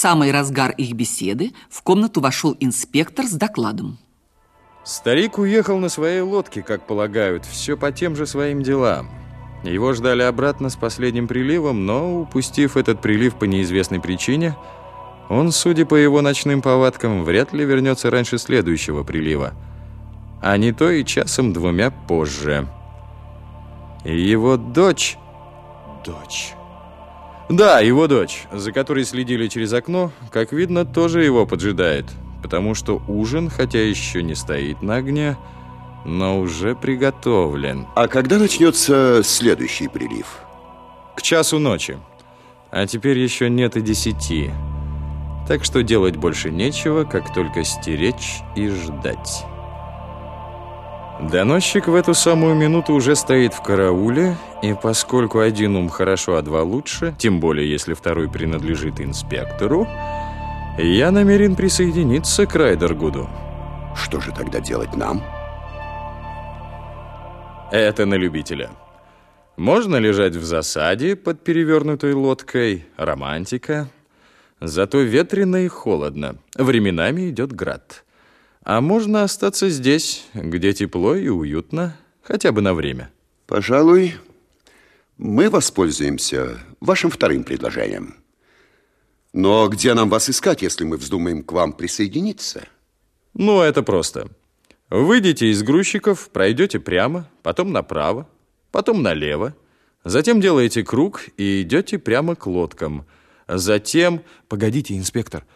самый разгар их беседы в комнату вошел инспектор с докладом. Старик уехал на своей лодке, как полагают, все по тем же своим делам. Его ждали обратно с последним приливом, но, упустив этот прилив по неизвестной причине, он, судя по его ночным повадкам, вряд ли вернется раньше следующего прилива, а не то и часом-двумя позже. И его дочь... Дочь... Да, его дочь, за которой следили через окно, как видно, тоже его поджидает, потому что ужин, хотя еще не стоит на огне, но уже приготовлен. А когда начнется следующий прилив? К часу ночи. А теперь еще нет и десяти. Так что делать больше нечего, как только стеречь и ждать. Доносчик в эту самую минуту уже стоит в карауле, и поскольку один ум хорошо, а два лучше, тем более если второй принадлежит инспектору, я намерен присоединиться к Райдергуду. Что же тогда делать нам? Это на любителя. Можно лежать в засаде под перевернутой лодкой, романтика. Зато ветрено и холодно. Временами идет град. А можно остаться здесь, где тепло и уютно, хотя бы на время. Пожалуй, мы воспользуемся вашим вторым предложением. Но где нам вас искать, если мы вздумаем к вам присоединиться? Ну, это просто. Выйдете из грузчиков, пройдете прямо, потом направо, потом налево. Затем делаете круг и идете прямо к лодкам. Затем... Погодите, инспектор.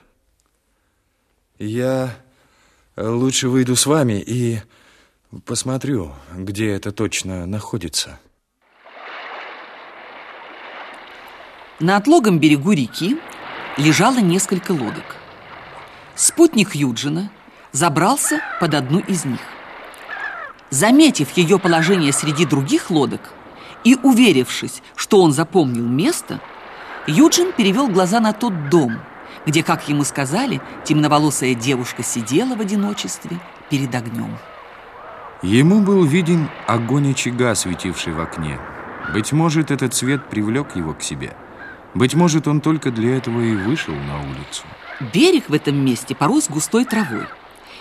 Я лучше выйду с вами и посмотрю, где это точно находится. На отлогом берегу реки лежало несколько лодок. Спутник Юджина забрался под одну из них. Заметив ее положение среди других лодок и уверившись, что он запомнил место, Юджин перевел глаза на тот дом, где, как ему сказали, темноволосая девушка сидела в одиночестве перед огнем. Ему был виден огонь очага, светивший в окне. Быть может, этот свет привлек его к себе. Быть может, он только для этого и вышел на улицу. Берег в этом месте порос густой травой.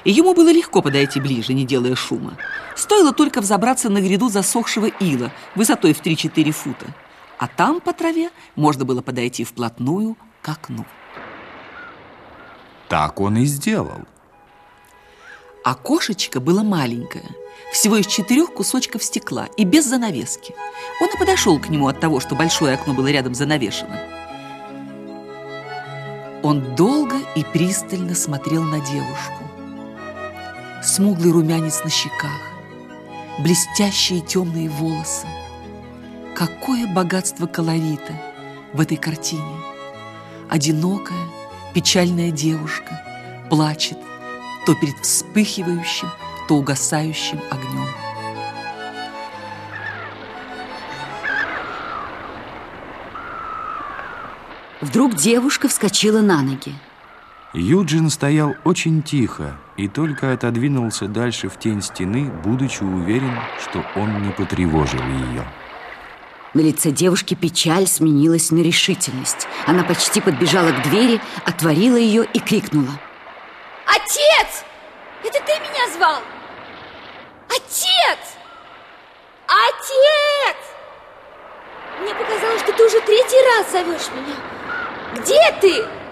И ему было легко подойти ближе, не делая шума. Стоило только взобраться на гряду засохшего ила высотой в 3-4 фута. А там по траве можно было подойти вплотную к окну. Так он и сделал. Окошечко было маленькое, всего из четырех кусочков стекла и без занавески. Он и подошел к нему от того, что большое окно было рядом занавешено. Он долго и пристально смотрел на девушку. Смуглый румянец на щеках, блестящие темные волосы. Какое богатство колорита в этой картине! Одинокая, печальная девушка плачет то перед вспыхивающим, то угасающим огнем. Вдруг девушка вскочила на ноги. Юджин стоял очень тихо и только отодвинулся дальше в тень стены, будучи уверен, что он не потревожил ее. На лице девушки печаль сменилась на решительность. Она почти подбежала к двери, отворила ее и крикнула. Отец! Это ты меня звал? Отец! Отец! Мне показалось, что ты уже третий раз зовешь меня. Где ты?